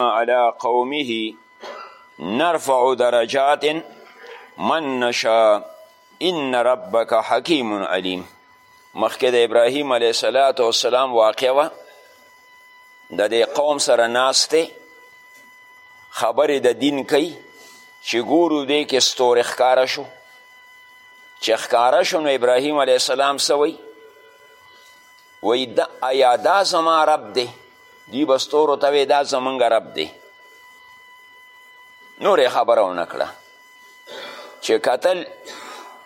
علی قومه نرفع درجات من نشا ان ربک حکیم علیم مخکې د ابراهیم علیه صلات و سلام واقع وه د دې قوم سره ناسته خبرې د دین کوي چې ګورو دې کې ستورې ښکاره شو چې ښکاره شو نو ابراهیم علیه السلام څه وایي وایي دا ایا دا زما رب دی دوی به ستورو ته وایي دا زمونږ رب دی نور یې خبره ونه کړه چې کتل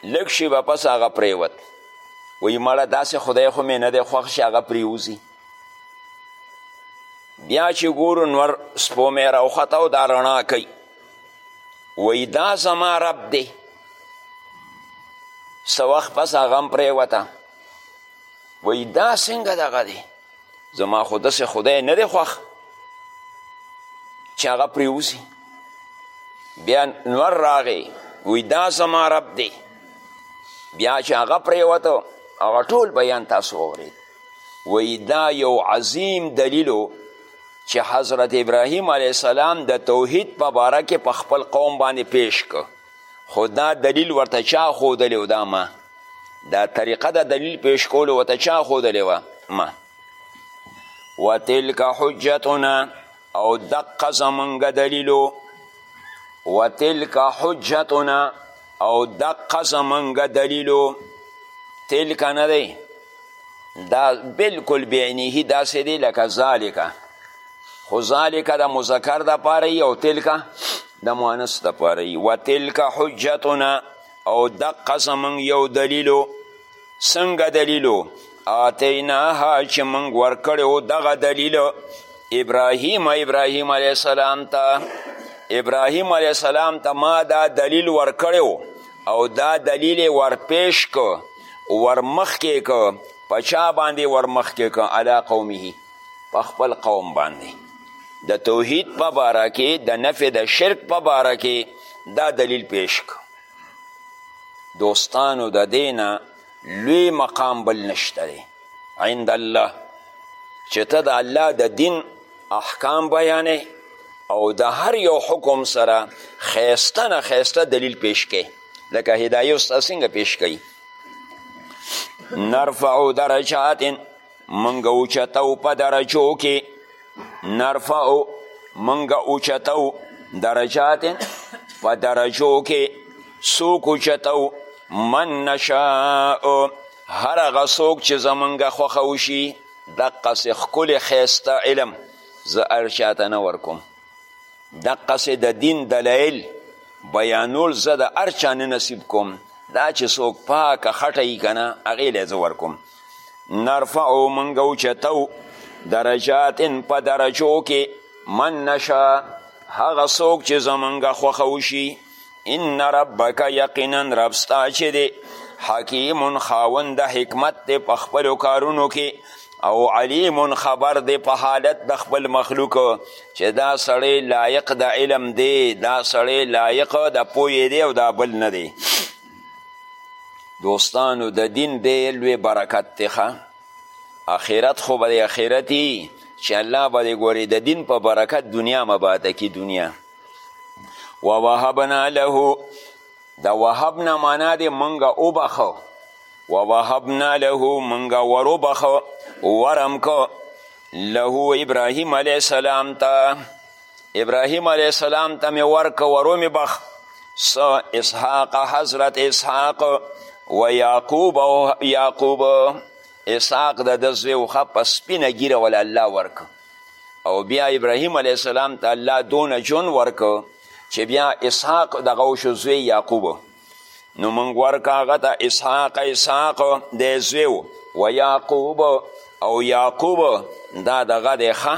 لږ شیبه پس هغه پریوت وایي مړه داسې خدای خو مې نه دی خوښ چې هغه پریوځي بیا چې ګورو نور سپومې راوخته او دا رڼا کوي وایي دا زما رب دی څه وخت پس هغه هم پریوته وایي دا څنګه دغه دی زما خو داسې خدای نه دی خوښ چې هغه پرې وځي بیا نور راغی وی دا زما رب دی بیا چې هغه پرېوته هغه ټول بیان تاسو واورېد وی دا یو عظیم دلیلو چې حضرت ابراهیم علیه السلام د توحید په باره کې په خپل قوم باندې پیش که خو دا دلیل ورته چا ښودلی و دا ما دا طریقه د دلیل پیش کولو ورته چا ښودلی وه ما وتلک حجتنا او دقه زمونږ دلیلو وتلک حجتنا او دقه زمونږ دلیلو تلک نه دی دا بالکل بینهی داسې دی لکه ذالکه خو ذالکه د مذکر د پاره ای او تلکه د مؤنث د پاره ای و تلکه حجتنا او دقه زمونږ یو دلیلو څنګه دلیلو آتیناها چې مونږ ورکړی و دغه دلیل ابراهیم ابراهیم علیه السلام ته ابراهیم علیه السلام ته ما دا دلیل ورکړی او دا دلیل ورپیش که ورمخکې که په چا باندې ورمخکې که علا قومه په خپل قوم باندې د توحید په باره کې د نفې د شرک په باره کې دا دلیل پیش که دوستانو د دینه لوی مقام بل نشته دی عند الله چې ته د الله د دین احکام بیانې او د هر یو حکم سره خیسته نه خیسته دلیل پیش کې لکه هدایه استاد څنګه پیش کوي نرفع درجات منګ اوچتو په درجو کې نرفع منګ اوچتو درجات په درجو کې څوک اوچتو من نشاء هر هغه څوک چې زمونږ خوښه وشي دقسې ښکلې ښایسته علم زه هر چاته نه ورکوم دقسې د دین دلایل بیانول زه د هر چا نه نصیب کوم دا چې څوک پاکه خټه یي که نه هغې له زه ورکوم نرفعو موږ اوچتو درجات په درجو کې من نشا هغه څوک چې زمونږ خوښه وشي ان ربک یقینا رب ستا چې دی حکیم خاوند د حکمت دی په خپلو کارونو کې او علیم خبر دی په حالت د خپل مخلوق چې دا سړی لایق د علم دی دا سړی لایق د پوهې دی او دا بل نه دی دوستانو د دین دی لوی برکت دی اخرت خو به د اخرتي چې الله به د ګورې د دین په برکت دنیا مباده کی دنیا ووهبنا له د وهبنا معنا دی مونږه وبخو ووهبنا له مونږه وروبخو ورم کو له ابراهیم علیه السلام ته ابراهیم علیه السلام ته مې ورکه ورو مې بخ س اسحاق حضرت اسحاق و یعقوب او یعقوب اسحاق د د زوی وخه په سپینه ګیره ولا الله ورکه او بیا ابراهیم علیه السلام ته الله دونه جون ورکو چې بیا اسحاق دغه وشو زوی یعقوب نو موږ ورکه هغه ته اسحاق اسحاق دی زوی و یعقوب او یعقوب دا دغه دی ښه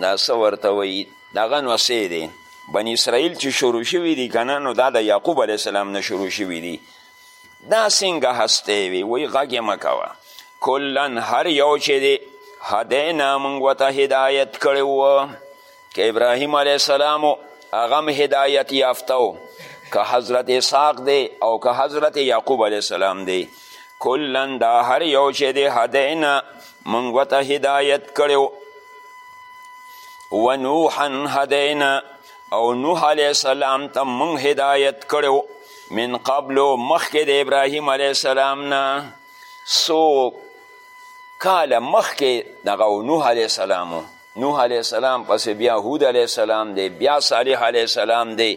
دا څه ورته وایي دغه نوسې دی بني اسرائیل چې شروع شوي دي که نه نو دا د یعقوب علیه السلام نه شروع شوي دي دا څنګه هستی وي وی غږ یې مه کوه کلن هر یو چې دی هدینا موږ ورته هدایت کړی و که ابراهیم علیه السلام هغه هم هدایت یافته و که حضرت اسحاق دی او که حضرت یعقوب علیه السلام دی کلن دا هر یو چې دی هدینا موږ ورته هدایت کړی و نوحا هدینا او نوح علیه السلام ته موږ هدایت کړو من قبلو مخکې د ابراهیم علیه السلام نه څو کاله مخکې دغه نوح علیه السلام نوح علیه السلام پسې بیا هود علیه السلام دی بیا صالح علیه السلام دی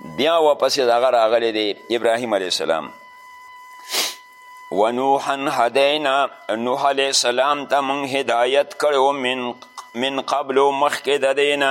بیا ورپسې دغه راغلی دی ابراهیم علیه السلام ونوحا هدینا نوح علیه السلام ته موږ هدایت کړو من من قبل مخکې د دینه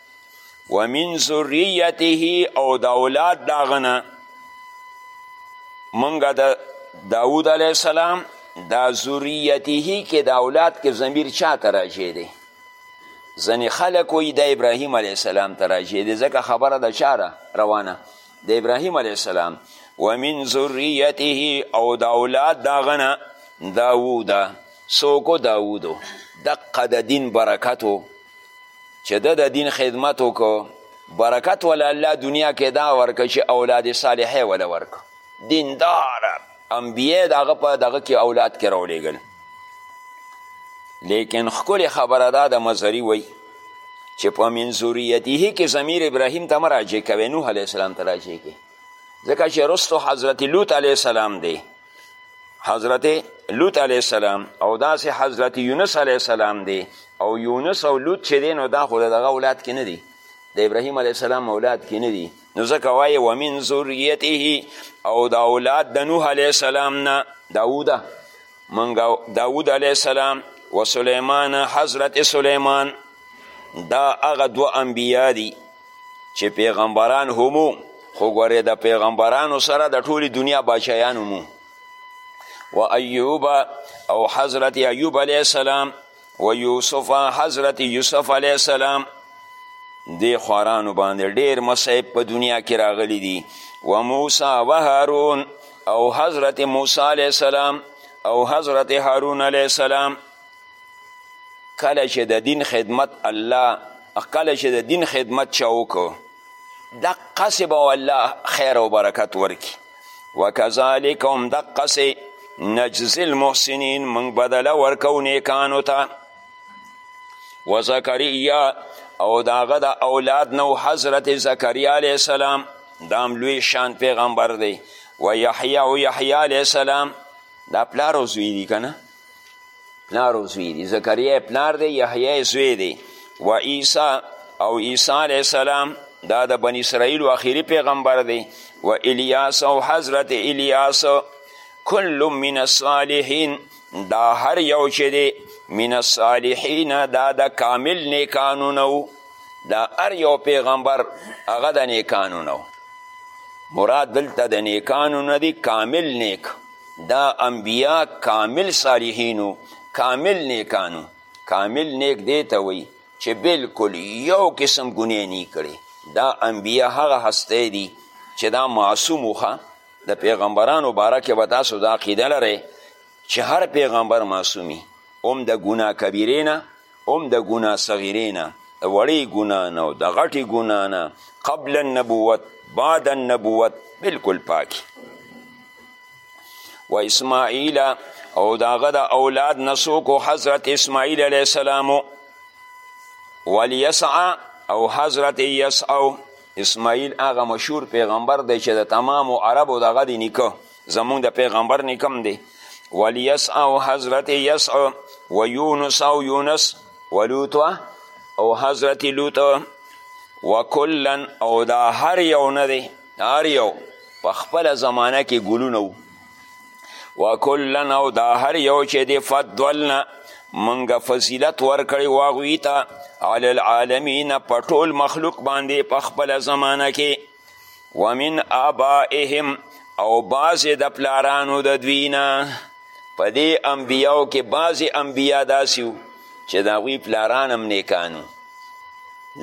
ومن ذریته او د اولاد د هغه نه موږ د داود علیه السلام دا ذریته کې د اولاد کې ضمیر چا ته راجع دی ځینې خلک وایي د ابراهیم علیه السلام ته راجع دی ځکه خبره د چا ده روانه د ابراهیم علیه السلام ومن ذریته او د اولاد د هغه نه داوده څوک و داودو دقه د دین برکت و چې ده د دین خدمت وکړو برکت ولا الله دنیا کې دا ورکه چې اولاد صالحه ولا ورک دیندار انبیاء دغه په دغه کې اولاد کې راولېږل لیکن خکل خبره دا د مزری وی چې په من ذریته کې ضمیر ابراهیم ته مراجع کوي نوح علیه السلام ته راجع کوي ځکه چې رستو حضرت لوط علیه السلام دی حضرت لوط علیه السلام او داسې حضرت یونس علیه السلام دی او یونس او لوط چې دی نو دا خو د دغه اولاد کې نه دی د ابراهیم علیه السلام اولاد کې نه دی نو ځکه وایي ومن ذریته او د اولاد د نوح علیه السلام نه داوده منګه داود علیه السلام و سلیمان حضرت سلیمان دا هغه دوه انبیا دي چې پیغمبران همو خو ګورې د پیغمبرانو سره د ټولې دنیا باچایان همو و ایوب او حضرت ایوب علیه السلام و یوسف حضرت یوسف علیه السلام دی خوارانو باندې ډیر مصیب په دنیا کې راغلی دي و موسی و هارون او حضرت موسی علیه السلام او حضرت هارون علیه السلام کله چې د دین خدمت الله کله چې د دین خدمت چا وکړو دقسې به الله خیر او برکت ورکړي وکذلک هم دقسې نجزي المحسنین موږ بدله ورکو نیکانو ته وزکریا او د هغه د اولاد نو حضرت زکریا علیه السلام دام لوی شان پیغمبر دی و یحیی او یحیی علیه السلام دا پلار او زوی دي که نه پلار او زوی دی زکریا پلار دی یحیی زوی دی و عیسی او عیسی علیه السلام دا د بنی اسرائیل و آخری پیغمبر دی و الیاس او حضرت الیاس کل من الصالحین دا هر یو چې دی من الصالحین دا د کامل نیکانو نو دا هر یو پیغمبر هغه د نیکانو نو مراد دلته د نیکانو نه دی کامل نیک دا انبیا کامل صالحینو کامل نیکانو کامل نیک دی ته وی چې بالکل یو قسم ګناه نه کړي دا انبیا هغه هستی دي چې دا معصوم وخه د پیغمبرانو باره کې به تاسو دا عقیده لرئ چې هر پیغمبر معصومي هم د ګناه کبیرې نه هم د ګناه صغیرې نه د وړې ګناه نه او د غټې ګناه نه قبل النبوت بعد النبوت بالکل پاکي و اسماعیل او داغه د اولاد نسوکو حضرت اسماعیل علیه السلام والیسع او حضرت یسع اسماعیل هغه مشهور پیغمبر دی چې د تمامو عربو دغه دی نیکه زمونږ د پیغمبر نیکم دی ولیس او حضرت یس و یونس او یونس ولوط او حضرت لوط وکلن او دا هر یو نه دی هر یو په خپله زمانه کې ګلونه وو وکلن او دا هر یو چې دی فضلنا منګه فضیلت ورکړی واغوی ته علی العالمین په ټول مخلوق باندې په خپل زمانه کې ومن آبائهم او بعضې د پلارانو د دوی نه په دې انبیاو کې بعضې انبیا داسې وو چې د هغوی پلاران هم نیکانو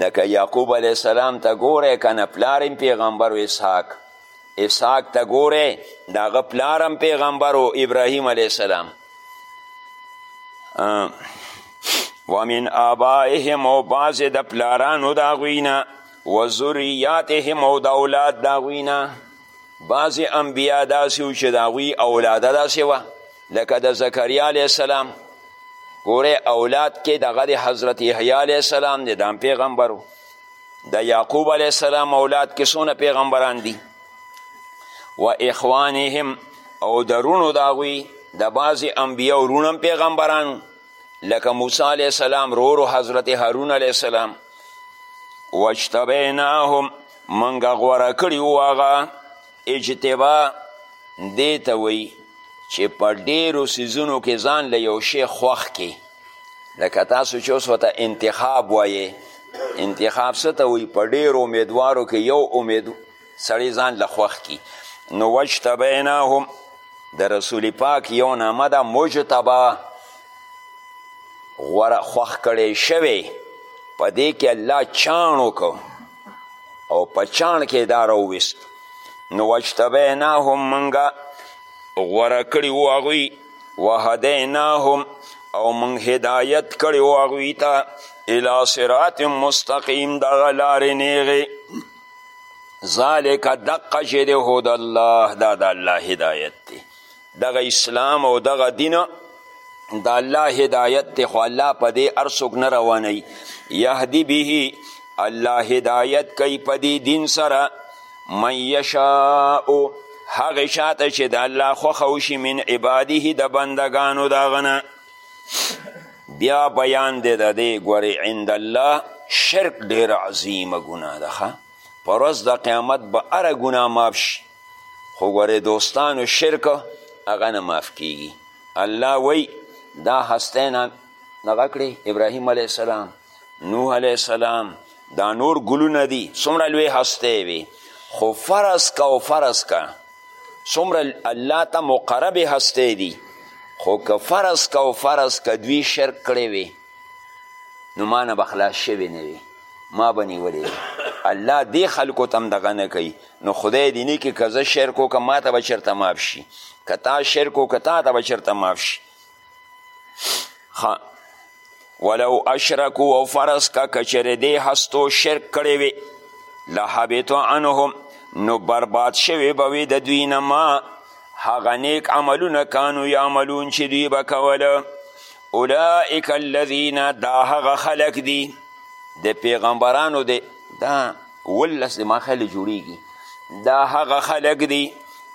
لکه یعقوب علیه السلام ته ګوره که نه پلار هم پیغمبر و اسحاق اسحاق ته ګوره د هغه پلار هم پیغمبر و ابراهیم علیه السلام ومن آبائهم او بعضې د پلارانو د هغوی نه و ذریاتهم او د اولاد د هغوی نه بعضې انبیا داسې وو چې د هغوی اولاده داسې وه لکه د زکریا علیه السلام ګوره اولاد کې دغه د حضرت یحیی علیه السلام دی دام پیغمبر و د یعقوب علیه السلام اولاد کې څونه پیغمبران دي و اخوانهم او د رونو د هغوی د بعضې انبیاو رونه پیغمبران لکه موسی علیه السلام رورو حضرت هارون علیه السلام واجتبیناهم منګه غوره کړي وو هغه اجتبا دې ته وایي چې په ډېرو څیزونو کې ځان له یو شی خوښ کې لکه تاسو چې اوس ورته انتخاب وایې انتخاب څه ته وایي په ډېرو امیدوارو کې یو امید سړی ځان له خوښ کی نو وجتبیناهم د رسول پاک یو نامه ده مجتبا غوره خوښ کړی شوی په دې کې الله چاڼ وکړو او په چاڼ کې دا راوویست نو وجتبیناهم منګه غوره کړي وو هغوی وهدیناهم او من هدایت کړي وو هغوی ته الی صراط مستقیم دغه لارې نیغې ذالک دقه چې د هود الله دا د الله هدایت دی دغه اسلام او دغه دین د الله هدایت دی خو الله په دې هر څوک نه روانوي یهدي به الله هدایت کوي په دې دین سره من یشاء هغه شاته چې د الله خوښه وشي من عباده د بندگانو دغنه بیا بیان دی د دې ګورې عند الله شرک ډېر عظیمه ګناه ده ښه په ورځ د قیامت به هره ګناه معاف شي خو ګورې دوستانو شرک هغه نه معاف کیږي الله وی دا هستی نه دغه کړې ابراهیم علیه السلام نوح علیه السلام دا نور ګلونه دي څومره لوی هستی وي خو فرض که او فرض که څومره الله ته مقرب هستی دي خو که فرض که او فرض که دوی شرک کړی وي نو ما نه به خلاص شوی نه وي ما به نیولی وي الله دې خلکو ته هم دغه نه کوي نو خدای دې نه کړي که زه شرک وکړم ما ته به چېرته معاف شي که تا شرک وکړه تا ته به چېرته معاف شي خا ولو اشرکو او فرض کا کچره دی هستو شرک کړی وي لحبطو عنهم نو برباد شوی به وي د دوی نه ما هغه نیک عملونه کانو یعملون چې دوی به کوله اولئک الذین دا هغه خلق دي د پیغمبرانو دی دا ولس د ماخلې جوړیږي دا هغه خلک دي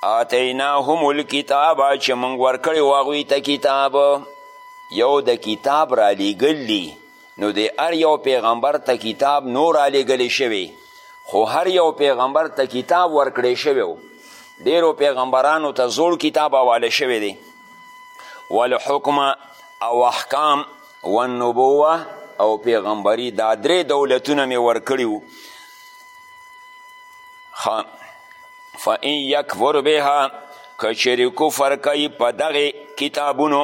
آتیناهم الکتاب چې موږ ورکړی و هغوی ته کتاب یو د کتاب رالیږل دي نو د هر یو پیغمبر ته کتاب نو رالیږلی شوی خو هر یو پیغمبر ته کتاب ورکړی شوی و ډیرو پیغمبرانو ته زوړ کتاب حواله شوی دی والحکم او احکام والنبوه او پیغمبري دا درې دولتونه مې ورکړي وو فان یکفر بها که چېرې کفر کوي په دغې کتابونو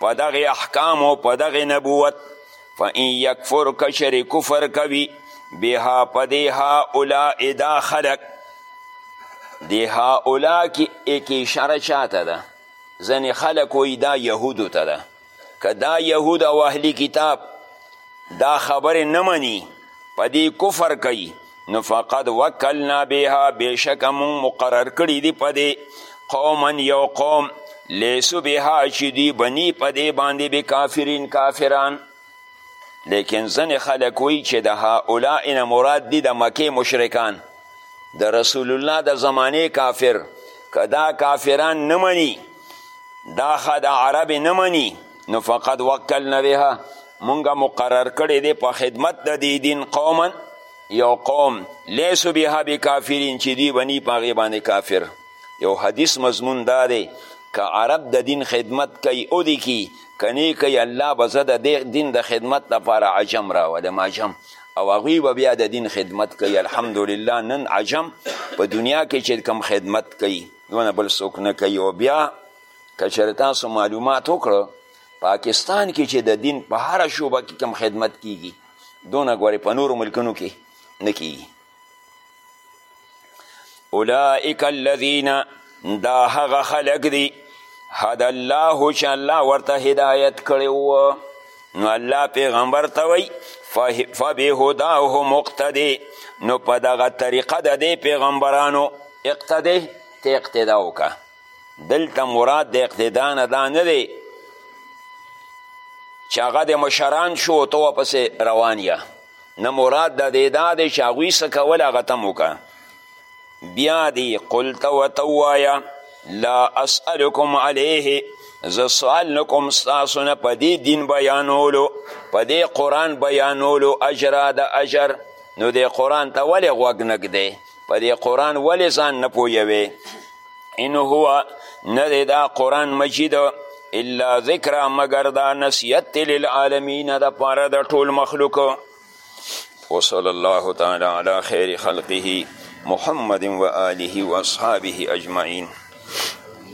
په دغې احکامو په دغې نبوت فان یکفر که چېرې کفر کوي بها په دې هؤلاء دا خلک دې هؤلاء کې اشاره چاته ده ځینې خلک وایي دا یهودو ته ده که دا یهود او اهلی کتاب دا خبرې نه مني په دې کفر کوي نو فقد وکلنا بها بېشکه مونږ مقرر کړي دي په دې قوما یو قوم لیسو بها چې دوی بني په دې باندې به کافرین کافران لیکن ځنې خلک وایي چې د هؤلاء نه مراد دي د مکې مشرکان د رسول الله د زمانې کافر که دا کافران نه مني دا خد عرب نه مني نو فقط وکلنا بها مونږه مقرر کړی دی په خدمت د دې دین قوما یو قوم لیسو بها بکافرین چې دوی به نی په هغې باندې کافر یو حدیث مضمون دا دی که عرب د دین خدمت کوي او دی کی که نه کوي الله به زه د دین د خدمت لپاره عجم راولم عجم او هغوی به بیا د دین خدمت کوي الحمدلله نن عجم په دنیا کې چې کوم خدمت کوي دونه بل څوک نه کوي او بیا که چېرې تاسو معلومات وکړو پاکستان کې چې د دین په هره شوبه کې کم خدمت کیږي دونه ګورې په نورو ملکونو کې نه کیږي اولئک الذین دا هغه خلق دي هد الله چې الله ورته هدایت کړی نو الله پیغمبر ته وی فبهداه مقتدی نو په دغه طریقه د دې پیغمبرانو اقتدی ته اقتدا وکړه دلته مراد د اقتدا نه دا نه دی چې هغه د مشران شو ته ورپسې روان یا نه مراد د دې دا دی چې هغوی څه کول هغه ته هم وکړه بیا دی قلت وته ووایه لا اسألکم علیه زه سوال نه کوم ستاسو نه په دې دین بیانولو په دې قرآن بیانولو اجرا د اجر نو دې قرآن ته ولې غوږ نه ږدې په دې قرآن ولې ځان نه پوهوې ان هو نه دی دا قرآن مجید الا ذکر مګر دا نصیحت للعالمین د پاره د ټول مخلوق وصلی الله تعالی علی خیر خلقه محمد و آله و اصحابه اجمعین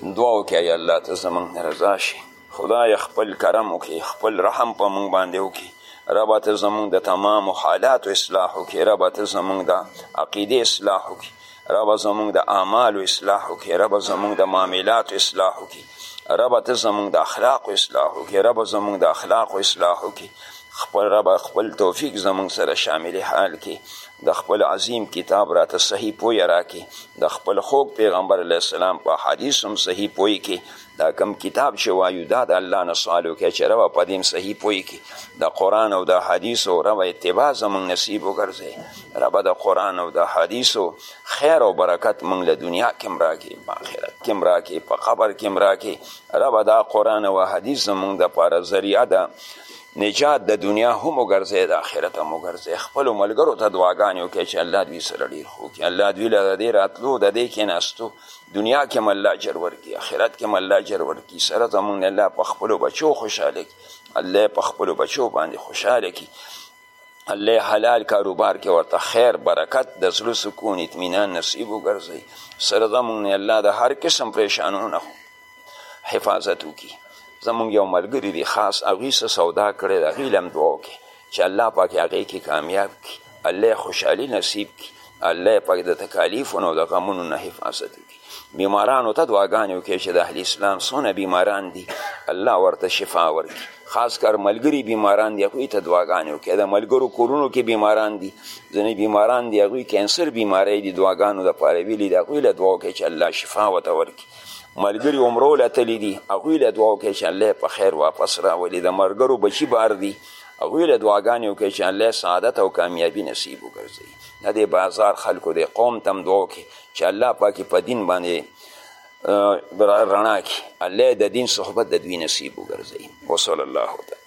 دعاو کې یا الله ته زمونږ رضا شي خدای خپل کرم وکړي خپل رحم په مونږ باندې وکړي ربه ته زمونږ د تمامو حالاتو اصلاح وکړي ربه ته زمونږ د عقیدې اصلاح وکړي رب زمونږ د اعمالو اصلاح وکړي رب زمونږ د معاملاتو اصلاح وکړي رب ته زمونږ د اخلاقو اصلاح وکړي رب زمونږ د اخلاقو اصلاح وکړي خپل رب خپل توفیق زمونږ سره شامل حال کې د خپل عظیم کتاب راته صحیح پوی راکې د خپل خوږ پیغمبر علیه السلام په حدیث هم صحیح پوی کې دا کم کتاب چې وایو دا د الله نه سوال وکړي چې ربه په دې هم صحیح پوه کړي د قرآن او د حدیثو ربه اتباع زموږ نصیب وګرځوي ربه د قرآن او د حدیثو خیر او برکت موږ له دنیا کې هم راکړي په آخرت کې هم راکړي په قبر کې هم راکړي ربه دا قرآن او حدیث زموږ دپاره ذریعه ده نجات د دنیا هم وګرځي د آخرت هم وګرځي خپلو ملګرو ته دعاګانې وکړي چې الله دوی سره ډېر ښه وکړي الله دوی له د دې راتلو د دې کېناستو دنیا کې هم الله اجر ورکړي آخرت کې هم الله اجر ورکړي سره زمونږ الله په خپلو بچو خوشحاله کړي الله په خپلو بچو باندې خوشحاله کړي الله حلال کاروبار کې ورته خیر برکت د زړه سکون اطمینان نصیب وګرځي سره زمونږ الله د هر قسم پریشانو نه حفاظت وکړي زمونږ یو ملګري دی خاص هغوی څه سودا کړې ده هغوی له هم دعا وکړي چې الله پاک هغې کې کامیاب کړي الله یې خوشحالي نصیب کړي الله یې پاک د تکالیفو نه او د غمونو نه حفاظت وکړي بیمارانو ته دعاګانې وکړي چې د اهل اسلام څونه بیماران دي الله ورته شفا ورکړي خاص کر ملګري بیماران دي هغوی ته دعاګانې وکړي د ملګرو کورونو کې بیماران دي ځینې بیماران دي هغوی کینسر بیماری دي دعاګانو دپاره ویلي د هغوی له دعا وکړي چې الله شفا ورته ورکړي ملګري عمرو له تللي دي هغوی له دعا وکړي چې الله په خیر واپس راولي د ملګرو بچي بار دي هغوی له دعاګانې وکړئ چې الله سعادت او کامیابي نصیب وګرځوي نه دی بازار خلکو دی قوم ته هم دعا وکړي چې الله پاکې په دین باندې رڼا کړي الله د دین صحبت د دوی نصیب وګرځوي وصلی الله تعالی